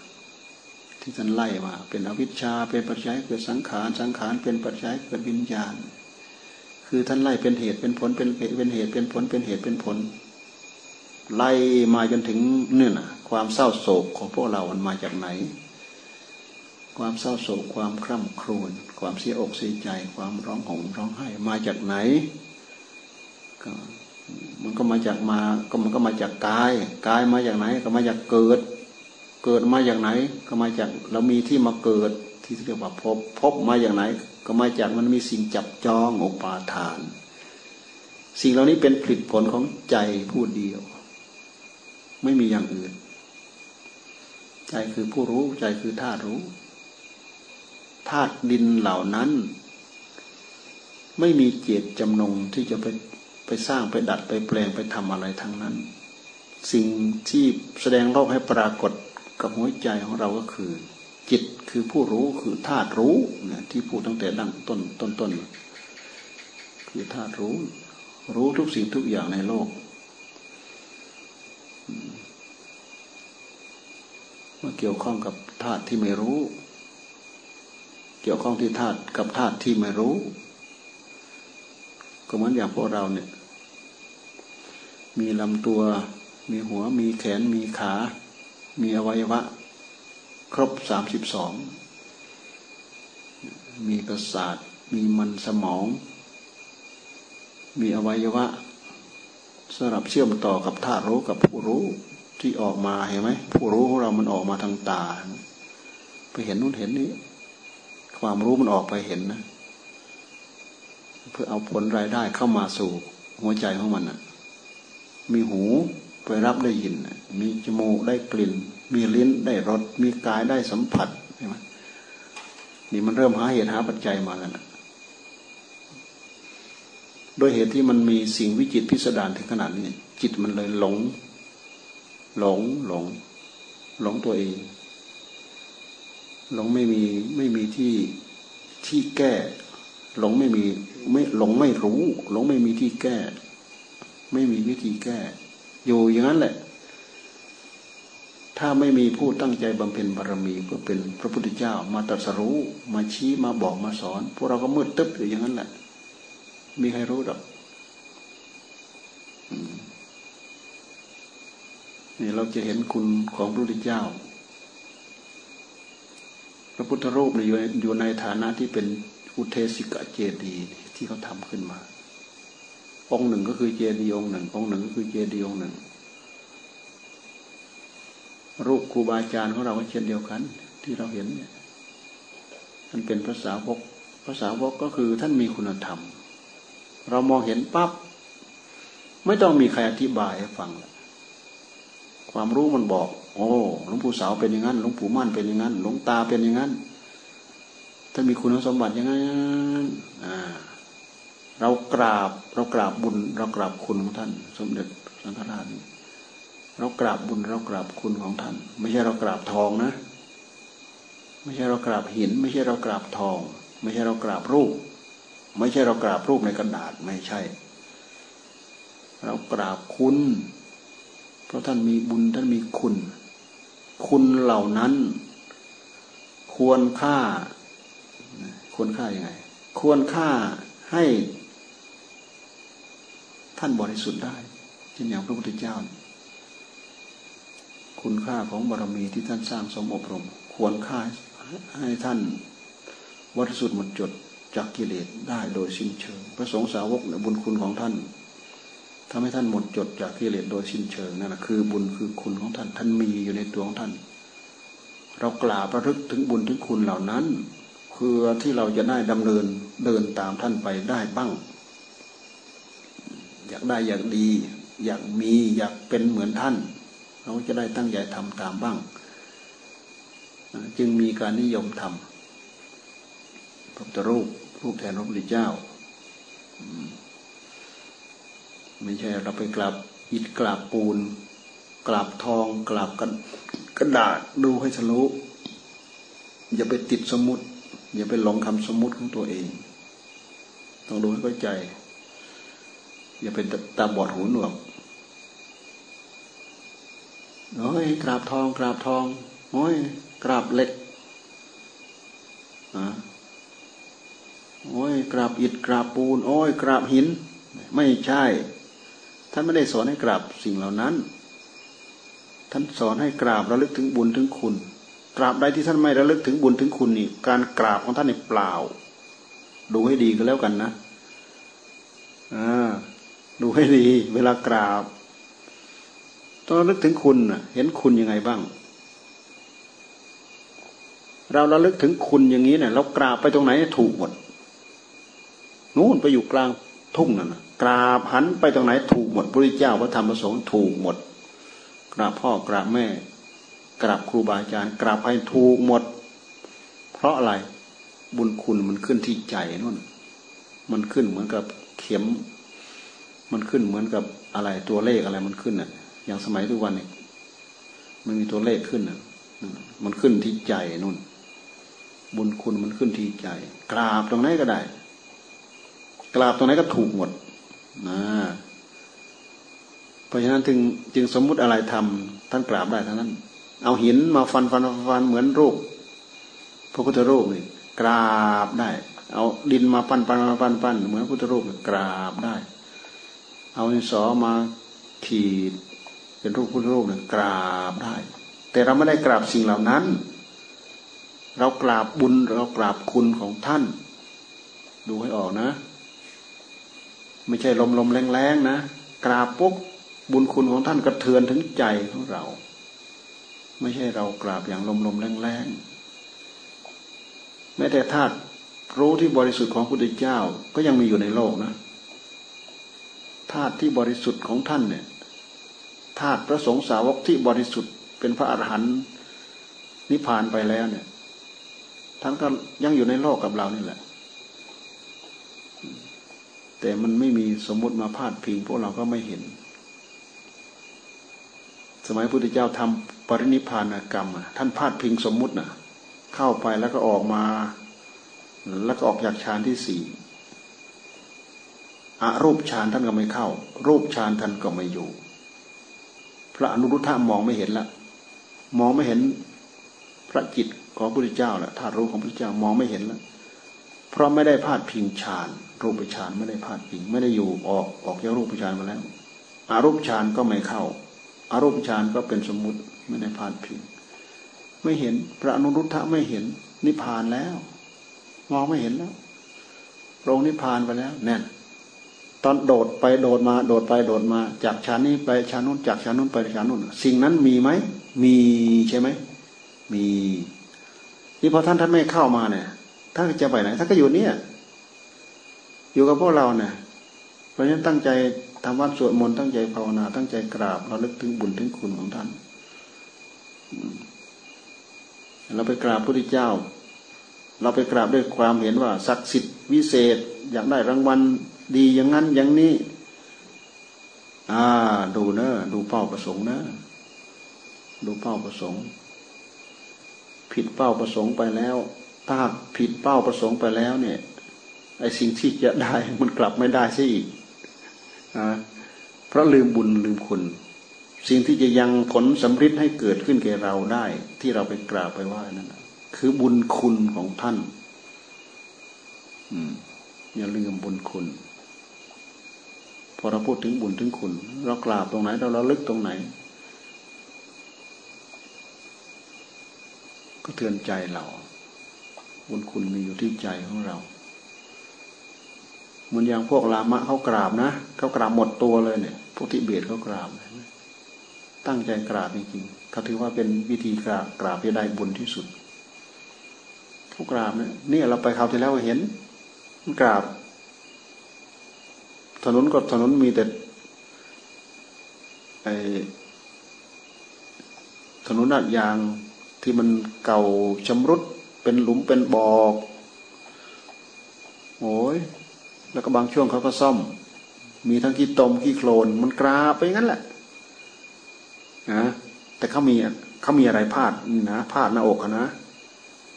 ที่ท่านไล่มาเป็นอวิชชาเป็นปัจจัยเกิดสังขารสังขารเป็นปัจจัยเกิดวิญญาณ คือท่านไล่เป็นเหตุเป็นผลเป็นเป็นเหตุเป็นผลเป็นเหตุเป็นผล ไล่มาจนถึงเนี่ยนะความเศร้าโศกของพวกเรามันมาจากไหน ความเศร้าโศกความคร่ำครวญความเสียอกเสียใจ ความร้องห่มร้องไห้มาจากไหนก็มันก็มาจากมาก็มันก็มาจากกายกายมาจากไหน ก็มาจากเกิด เกิดมาจากไหน ก็มาจากเรามีที่มาเกิดที่เรียกว่าพบพบมาอย่างไหน ก็มาจากมันมีสิ่งจับจองอุปาทาน สิ่งเหล่านี้เป็นผลิตผลของใจผู้เดียว ไม่มีอย่างอื่น ใจคือผู้รู้ใจคือธาตุรู้ ธาตุดินเหล่านั้น ไม่มีเจตจำนงที่จะไปไปสร้างไปดัดไปแปลงไปทำอะไรทั้งนั้น สิ่งที่แสดงโลกให้ปรากฏกับหัวใจของเราก็คือ จิตคือผู้รู้คือธาตุรู้เนี่ยที่พูดตั้งแต่ดั้งต้นต้นต้นคือธาตุรู้ รู้ทุกสิ่งทุกอย่างในโลกมาเกี่ยวข้องกับธาตุที่ไม่รู้ เกี่ยวข้องที่ธาตุกับธาตุที่ไม่รู้ ก็เหมือนอย่างพวกเราเนี่ย มีลำตัว มีหัว มีแขน มีขา มีอวัยวะ ครบสามสิบสอง มีประสาท มีมันสมอง มีอวัยวะสำหรับเชื่อมต่อกับธาตุรู้กับผู้รู้ที่ออกมาเห็นไหมผู้รู้ของเรามันออกมาทางตา ไปเห็นนู่นเห็นนี้ ความรู้มันออกไปเห็นนะ เพื่อเอาผลรายได้เข้ามาสู่หัวใจของมันนะมีหูไปรับได้ยิน มีจมูกได้กลิ่น มีลิ้นได้รส มีกายได้สัมผัสใช่ไหมนี่มันเริ่มหาเหตุหาปัจจัยมาแล้วนะโดยเหตุที่มันมีสิ่งวิจิตพิสดารถึงขนาดนี้ จิตมันเลยหลง หลงหลง หลงตัวเอง หลงไม่มีไม่มีที่ที่แก้ หลงไม่มีไม่หลงไม่รู้ หลงไม่มีที่แก้ ไม่มีวิธีแก้ อยู่อย่างนั้นแหละ ถ้าไม่มีผู้ตั้งใจบำเพ็ญบารมีเพื่อเป็นพระพุทธเจ้า มาตรัสรู้มาชี้มาบอกมาสอน พวกเราก็มืดตึ๊บอยู่อย่างนั้นแหละ มีใครรู้หรอกนี่เราจะเห็นคุณของพระพุทธเจ้า พระพุทธรูปอยู่อยู่ในฐานะที่เป็นอุเทสิกะเจดีที่เขาทำขึ้นมา องค์หนึ่งก็คือเจดีองค์หนึ่ง องค์หนึ่งก็คือเจดีองค์หนึ่ง รูปครูบาอาจารย์ของเราก็เช่นเดียวกัน ที่เราเห็นเนี่ยท่านเป็นภาษาวกภาษาวกก็คือท่านมีคุณธรรม เรามองเห็นปั๊บไม่ต้องมีใครอธิบายให้ฟัง ความรู้มันบอก โอ้หลวงปู่สาวเป็นอย่างนั้นหลวงปู่มั่นเป็นอย่างนั้นหลวงตาเป็นอย่างนั้นถ้ามีคุณสมบัติอย่างนั้นเรากราบเรากราบบุญ เรากราบคุณของท่าน สมเด็จสังฆราชเรากราบบุญเรากราบคุณของท่าน ไม่ใช่เรากราบทองนะ ไม่ใช่เรากราบหิน ไม่ใช่เรากราบทอง ไม่ใช่เรากราบรูป ไม่ใช่เรากราบรูปในกระดาษไม่ใช่ เรากราบคุณ เพราะท่านมีบุญท่านมีคุณ คุณเหล่านั้น ควรค่า ควรค่ายังไง ควรค่าให้ ท่านบริสุทธิ์ได้เช่นอย่างพระพุทธเจ้า คุณค่าของบารมีที่ท่านสร้างสมอบรม ควรค่าให้ท่านบริสุทธิ์หมดจดจากกิเลสได้โดยสิ้นเชิง พระสงฆ์สาวกบุญคุณของท่าน ทำให้ท่านหมดจดจากกิเลสโดยสิ้นเชิงนั่นแหละคือบุญคือคุณของท่าน ท่านมีอยู่ในตัวของท่าน เรากล่าวประลึกถึงบุญถึงคุณเหล่านั้นเพื่อที่เราจะได้ดำเนินเดินตามท่านไปได้บ้าง อยากได้อยากดี อยากมีอยากเป็นเหมือนท่าน เราจะได้ตั้งใจทำตามบ้าง จึงมีการนิยมทำพระพุทธรูปรูปแทนพระพุทธเจ้า ไม่ใช่เราไปกราบอิฐกราบปูน กราบทอง กราบกันกระดาษดูให้ทะลุอย่าไปติดสมุดอย่าไปหลงคำสมุดของตัวเอง ต้องดูให้เข้าใจ อย่าเป็นตาบอดหูหนวกโอ้ยกราบทอง กราบทองโอ้ยกราบเหล็กอะโอ้ยกราบอิฐกราบปูน โอ้ยกราบหิน ไม่ใช่ ท่านไม่ได้สอนให้กราบสิ่งเหล่านั้น ท่านสอนให้กราบระลึกถึงบุญถึงคุณกราบใดที่ท่านไม่ระลึกถึงบุญถึงคุณนี่การกราบของท่านนี่เปล่า ดูให้ดีก็แล้วกันนะอ่าดูให้ดี เวลากราบต้องนึกถึงคุณเห็นคุณยังไงบ้าง เราระลึกถึงคุณอย่างนี้เนี่ยเรากราบไปตรงไหนถูกหมดนู่นไปอยู่กลางทุ่งนั่น กราบหันไปตรงไหนถูกหมดพระเจ้าพระธรรมพระสงฆ์ถูกหมด กราบพ่อกราบแม่ กราบครูบาอาจารย์ กราบให้ถูกหมด เพราะอะไรบุญคุณมันขึ้นที่ใจนู่น มันขึ้นเหมือนกับเข็ม มันขึ้นเหมือนกับอะไรตัวเลขอะไรมันขึ้นอะ อย่างสมัยทุกวันเนี่ยมันมีตัวเลขขึ้นอะมันขึ้นที่ใจนู่น บุญคุณมันขึ้นที่ใจ กราบตรงไหนก็ได้ กราบตรงไหนก็ถูกหมด นะเพราะฉะนั้นจึงจึงสมมุติอะไรทำท่านกราบได้ทั้งนั้น เอาหินมาฟันฟันฟันเหมือนรูปพระพุทธรูปนี่กราบได้ เอาดินมาปั้นปั้นปั้นปั้นเหมือนพุทธรูปกราบได้ เอาดินสอมาขีดเป็นรูปพุทธรูปเนี่ยกราบได้ แต่เราไม่ได้กราบสิ่งเหล่านั้น เรากราบบุญเรากราบคุณของท่าน ดูให้ออกนะ ไม่ใช่ลมลมแรงแรงนะกราบปุ๊บบุญคุณของท่านกระเทือนถึงใจของเรา ไม่ใช่เรากราบอย่างลมลมแรงแรงแม้แต่ธาตุรู้ที่บริสุทธิ์ของพระพุทธเจ้าก็ยังมีอยู่ในโลกนะธาตุที่บริสุทธิ์ของท่านเนี่ยธาตุพระสงฆ์สาวกที่บริสุทธิ์เป็นพระอรหันต์นิพพานไปแล้วเนี่ย ท่านก็ยังอยู่ในโลกกับเรานี่แหละ แต่มันไม่มีสมมุติมาพาดพิงพวกเราก็ไม่เห็น สมัยพุทธเจ้าทำปรินิพานกรรมท่านพาดพิงสมมุตินะเข้าไปแล้วก็ออกมา แล้วก็ออกจากฌานที่สี่อารูปฌานท่านก็ไม่เข้า รูปฌานท่านก็ไม่อยู่ พระอนุรุทธะมองไม่เห็นละมองไม่เห็นพระจิตของพระพุทธเจ้าละธาตุรู้ของพระพุทธเจ้ามองไม่เห็นล้วเพราะไม่ได้พาดพิงฌาน รูปฌานไม่ได้พาดพิงไม่ได้อยู่ออกออกจากรูปฌานมาแล้วอารูปฌานก็ไม่เข้าอารูปฌานก็เป็นสมมุติไม่ได้พาดพิงไม่เห็นพระอนุรุทธะไม่เห็นนิพพานแล้ว มองไม่เห็นแล้วโรงนิพพานไปแล้วแน่นตอนโดดไปโดดมา โดดไปโดดมา จากชั้นนี้ไปชั้นนู้นจากชั้นนู้นไปชั้นนู้นสิ่งนั้นมีไหมมีใช่ไหมมีนี่พอท่านท่านไม่เข้ามาเนี่ยท่านจะไปไหนท่านก็อยู่เนี่ย อยู่กับพวกเราเนี่ยเพราะฉะนั้นตั้งใจทำวัดสวดมนต์ตั้งใจภาวนา ตั้งใจกราบเราลึกถึงบุญถึงคุณของท่านเราไปกราบพระพุทธเจ้า เราไปกราบด้วยความเห็นว่าศักดิ์สิทธิ์วิเศษ อยากได้รางวัลดีอย่างนั้นอย่างนี้ อ่า ดูเนอะดูเป้าประสงค์เนอะดูเป้าประสงค์ ผิดเป้าประสงค์ไปแล้ว ถ้าผิดเป้าประสงค์ไปแล้วเนี่ย ไอ้สิ่งที่จะได้มันกลับไม่ได้ซะอีกเพราะลืมบุญลืมคุณ สิ่งที่จะยังผลสำฤทธิ์ให้เกิดขึ้นแก่เราได้ ที่เราไปกราบไปไหว้นั่นคือบุญคุณของท่านอืมอย่าลืมบุญคุณ พอเราพูดถึงบุญถึงคุณ เรากราบตรงไหน เราเราลึกตรงไหน ก็เตือนใจเรา บุญคุณมีอยู่ที่ใจของเรา เหมือนอย่างพวกลามะเขากราบนะเขากราบหมดตัวเลยเนี่ยพวกที่เบียดเขากราบตั้งใจกราบจริงๆเขาถือว่าเป็นวิธีกราบกราบที่ได้บุญที่สุดทุกกราบเนี่ยนี่เราไปคราวที่แล้วเห็นกราบ ถนนก็ถนนมีแต่ไอถนนอัดยางที่มันเก่าชำรุดเป็นหลุมเป็นบ่อโอ้ย แล้วก็บางช่วงเขาก็ซ่อม มีทั้งขี้ตมขี้โคลนมันกราไปงั้นแหละนะแต่เขามีเขามีอะไรพาดนะพาดหน้าอกนะ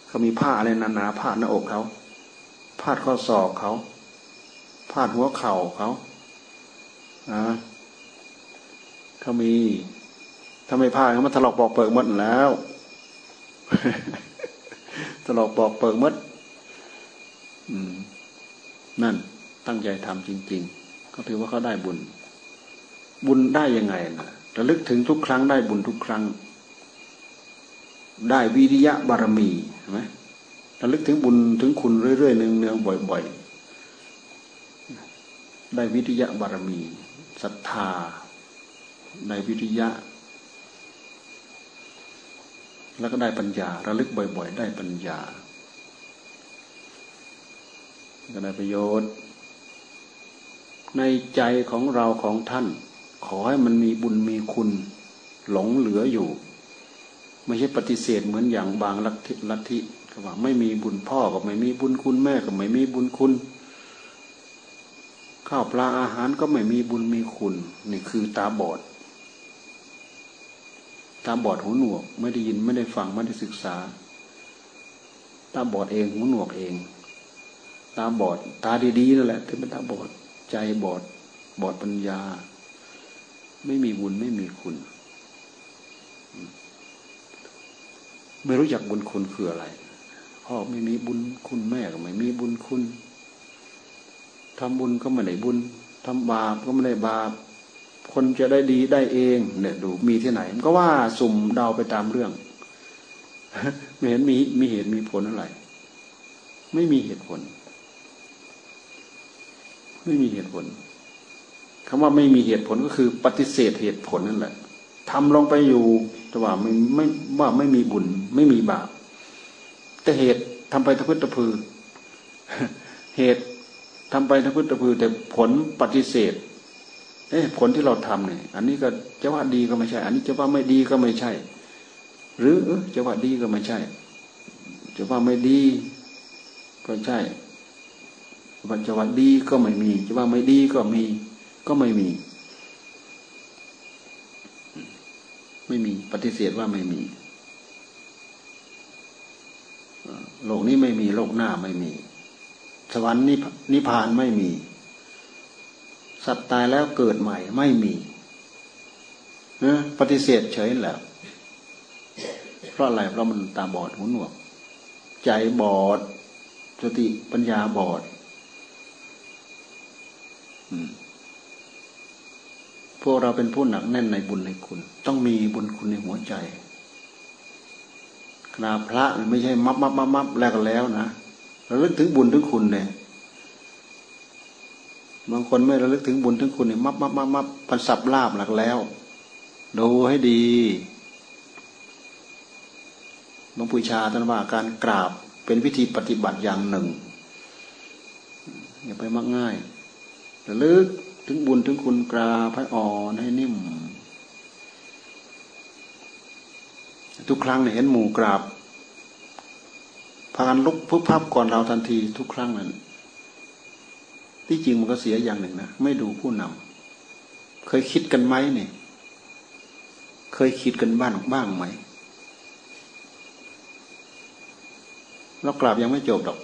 เขามีผ้าอะไรหนาๆพาดหน้าอกเขาพาดข้อศอกเขาพาดหัวเข่าเขานะเขามีถ้าไม่พาดเขามาถลอกปอกเปิกมดแล้วถลอกปอกเปิกมดอืมนั่น ตั้งใจทำจริง ๆ ก็ถือว่าเขาได้บุญ บุญได้ยังไงนะระลึกถึงทุกครั้งได้บุญทุกครั้ง ได้วิริยะบารมีใช่ไหมระลึกถึงบุญถึงคุณเรื่อยๆเนืองๆบ่อย ๆ ได้วิริยะบารมีศรัทธาในวิริยะ แล้วก็ได้ปัญญา ระลึกบ่อย ๆ ได้ปัญญาก็ได้ประโยชน์ ในใจของเราของท่าน ขอให้มันมีบุญมีคุณ หลงเหลืออยู่ ไม่ใช่ปฏิเสธเหมือนอย่างบางลัทธิลัทธิก็ว่าไม่มีบุญพ่อก็ไม่มีบุญคุณแม่ก็ไม่มีบุญคุณ ข้าวปลาอาหารก็ไม่มีบุญมีคุณ นี่คือตาบอด ตาบอดหูหนวก ไม่ได้ยินไม่ได้ฟังไม่ได้ศึกษา ตาบอดเองหูหนวกเอง ตาบอด ตาดีๆนั่นแหละที่เป็นตาบอด ใจบอดบอดปัญญา ไม่มีบุญไม่มีคุณ ไม่รู้จักบุญคุณคืออะไรพ่อไม่มีบุญคุณแม่ก็ไม่มีบุญคุณทำบุญก็ไม่ได้บุญทำบาปก็ไม่ได้บาป คนจะได้ดีได้เอง เนี่ย ดูมีที่ไหน มันก็ว่าสุ่มเดาไปตามเรื่อง ไม่เห็นมีมีเหตุมีผลอะไร ไม่มีเหตุผล ไม่มีเหตุผลคำว่าไม่มีเหตุผลก็คือปฏิเสธเหตุผลนั่นแหละทำลงไปอยู่แต่ว่าไม่ไม่ว่าไม่มีบุญ ไม่มีบาปแต่เหตุทำไปทะพึตะพือ เหตุทำไปทั้งพุทธพือ แต่ผลปฏิเสธเอ๊ผลที่เราทำเนี่ยอันนี้ก็จะว่าดีก็ไม่ใช่ อันนี้จะว่าไม่ดีก็ไม่ใช่ หรือจะว่าดีก็ไม่ใช่ จะว่าไม่ดีก็ใช่ วันจะว่าดีก็ไม่มี จะว่าไม่ดีก็มี ก็ไม่มี ไม่มีปฏิเสธว่าไม่มีโลกนี้ไม่มีโลกหน้าไม่มี สวรรค์นิพพานไม่มี สัตว์ตายแล้วเกิดใหม่ไม่มีนะปฏิเสธเฉยแล้วเพราะอะไรเพราะมันตาบอดหูหนวก ใจบอดสติปัญญาบอด พวกเราเป็นผู้หนักแน่นในบุญในคุณ ต้องมีบุญคุณในหัวใจขณะพระไม่ใช่มับมับมับมับแล้วก็แล้วนะระลึกถึงบุญถึงคุณเนี่ยบางคนไม่ระลึกถึงบุญถึงคุณเนี่ยมับมับมับมับพันสับลาบหลักแล้วดูให้ดีหลวงปู่ชาท่านว่าการกราบเป็นวิธีปฏิบัติอย่างหนึ่งอย่าไปมักง่าย ระลึกถึงบุญถึงคุณกราบให้อ่อนให้นิ่ม ทุกครั้งเห็นหมู่กราบพากันลุกพุบพับก่อนเราทันทีทุกครั้งนั้นที่จริงมันก็เสียอย่างหนึ่งนะไม่ดูผู้นำเคยคิดกันไหมเนี่ย เคยคิดกันบ้างบ้างไหมเรากราบยังไม่จบหรอก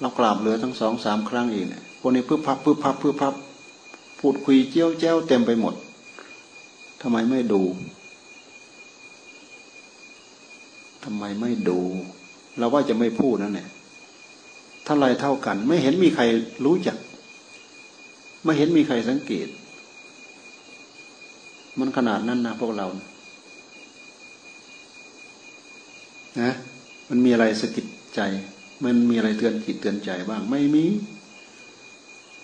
เรากราบเหลือทั้งสองสามครั้งเองเนี่ย พวกนี้พึ่พับพึ่พับพึ่พับพูดคุยเจ้าเจ้าเต็มไปหมดทำไมไม่ดูทำไมไม่ดู เราว่าจะไม่พูดนั่นแหละถ้าไรเท่ากัน ไม่เห็นมีใครรู้จัก ไม่เห็นมีใครสังเกต มันขนาดนั้นนะพวกเรานะมันมีอะไรสะกิดใจ มันมีอะไรเตือนจิตเตือนใจบ้าง ไม่มี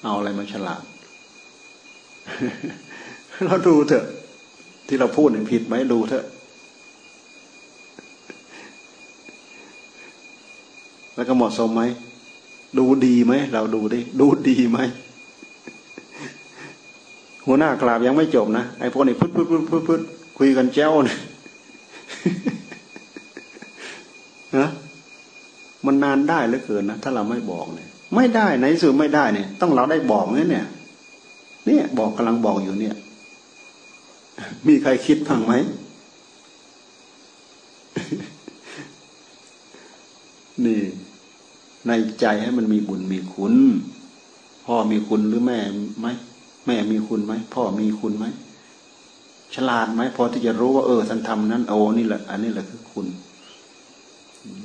เอาอะไรมาฉลาด เราดูเถอะ ที่เราพูดผิดไหมดูเถอะ แล้วก็เหมาะสมไหม ดูดีไหม เราดูดิ ดูดีไหม หัวหน้ากราบยังไม่จบนะ ไอ้พวกนี้พึ่พึ่พึ่พึ่พึ่คุยกันเจ้าเนี่ยนะมันนานได้เหลือเกินนะ ถ้าเราไม่บอกเนี่ย ไม่ได้ในสุดไม่ได้เนี่ย ต้องเราได้บอกเนี่ยเนี่ย เนี่ยบอกกำลังบอกอยู่เนี่ย มีใครคิดพังไหมนี่ ในใจให้มันมีบุญมีคุณ พ่อมีคุณหรือแม่ไหมแม่มีคุณไหมพ่อมีคุณไหมฉลาดไหมพอที่จะรู้ว่าเออท่านทำนั้นโอ้นี่แหละ อันนี้แหละคือคุณ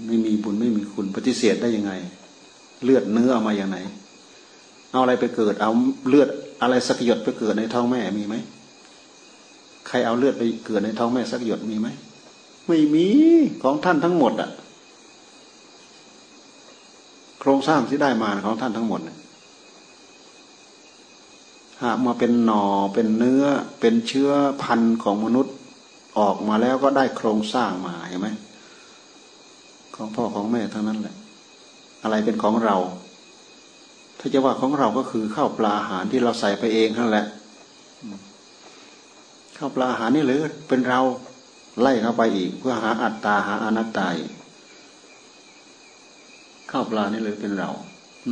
ไม่มีบุญไม่มีคุณ ปฏิเสธได้ยังไง เลือดเนื้อมาอย่างไหน เอาอะไรไปเกิด เอาเลือดอะไรสักหยดไปเกิดในท้องแม่มีไหมใครเอาเลือดไปเกิดในท้องแม่สักหยดมีไหมไม่มีของท่านทั้งหมดอะโครงสร้างที่ได้มาของท่านทั้งหมดหากมาเป็นหน่อเป็นเนื้อเป็นเชื้อพันธุ์ของมนุษย์ออกมาแล้วก็ได้โครงสร้างมาเห็นไหมของพ่อของแม่ทั้งนั้นแหละ อะไรเป็นของเรา ถ้าจะว่าของเราก็คือข้าวปลาอาหารที่เราใส่ไปเองนั่นแหละข้าวปลาอาหารนี่หรือเป็นเราไล่เข้าไปอีก เพื่อหาอัตตาหาอนัตตาข้าวปลานี่หรือเป็นเรา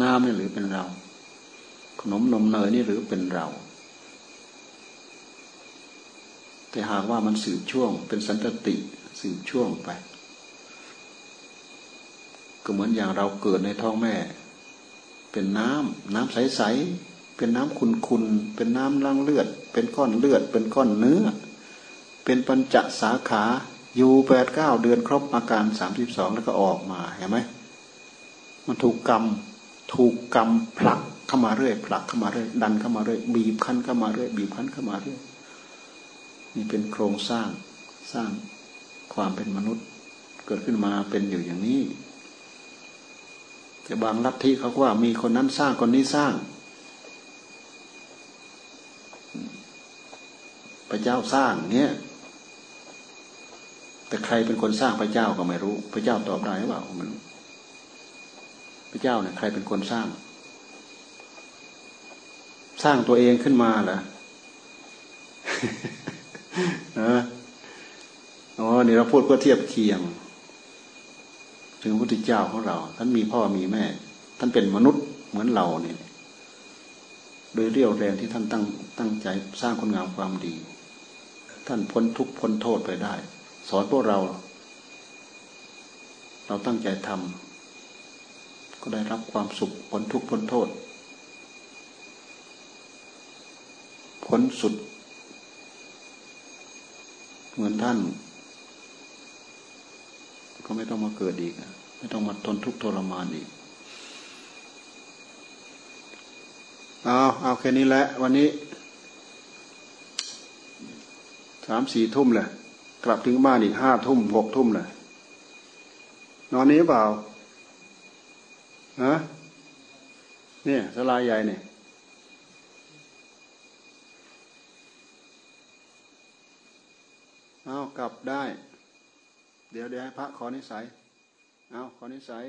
น้ำนี่หรือเป็นเรา ขนมนมเนยนี่หรือเป็นเรา แต่หากว่ามันสืบช่วง เป็นสันตติสืบช่วงไป ก็เหมือนอย่างเราเกิดในท้องแม่ เป็นน้ำน้ำใสๆเป็นน้ำขุนๆเป็นน้ำล้างเลือด เป็นก้อนเลือด เป็นก้อนเนื้อ เป็นปัญจสาขาอยู่แปดเก้าเดือนครบอาการสามสิบสองแล้วก็ออกมาเห็นไหมมันถูกกรรมถูกกรรมผลักเข้ามาเรื่อยผลักเข้ามาเรื่อยดันเข้ามาเรื่อยบีบคั้นเข้ามาเรื่อยบีบคั้นเข้ามาเรื่อยนี่เป็นโครงสร้างสร้างความเป็นมนุษย์ เกิดขึ้นมาเป็นอยู่อย่างนี้ แต่บางลัทธิเขาว่ามีคนนั้นสร้างคนนี้สร้าง พระเจ้าสร้างเนี่ยแต่ใครเป็นคนสร้างพระเจ้าก็ไม่รู้ พระเจ้าตอบได้หรือเปล่าไม่รู้พระเจ้าเนี่ยใครเป็นคนสร้าง สร้างตัวเองขึ้นมาเหรออ๋อนี่เราพูดเพื่อเทียบเคียง ถึงพระพุทธเจ้าของเรา ท่านมีพ่อมีแม่ ท่านเป็นมนุษย์เหมือนเราเนี่ยโดยเรี่ยวแรงที่ท่านตั้งตั้งใจสร้างคุณงามความดี ท่านพ้นทุกข์พ้นโทษไปได้ สอนพวกเรา เราตั้งใจทำก็ได้รับความสุขพ้นทุกข์พ้นโทษพ้นสุด เหมือนท่าน ก็ไม่ต้องมาเกิดอีกไม่ต้องมาทนทุกข์ทรมานอีกเอาเอาแค่นี้แหละวันนี้สามสี่ทุ่มเลยกลับถึงบ้านอีกห้าทุ่มหกทุ่มเลยนอนนี้เปล่าฮะเนี่ยสลายใหญ่เนี่ยเอากลับได้ เดี๋ยวเดี๋ยวให้พระขอนิสัย เอาขอนิสัย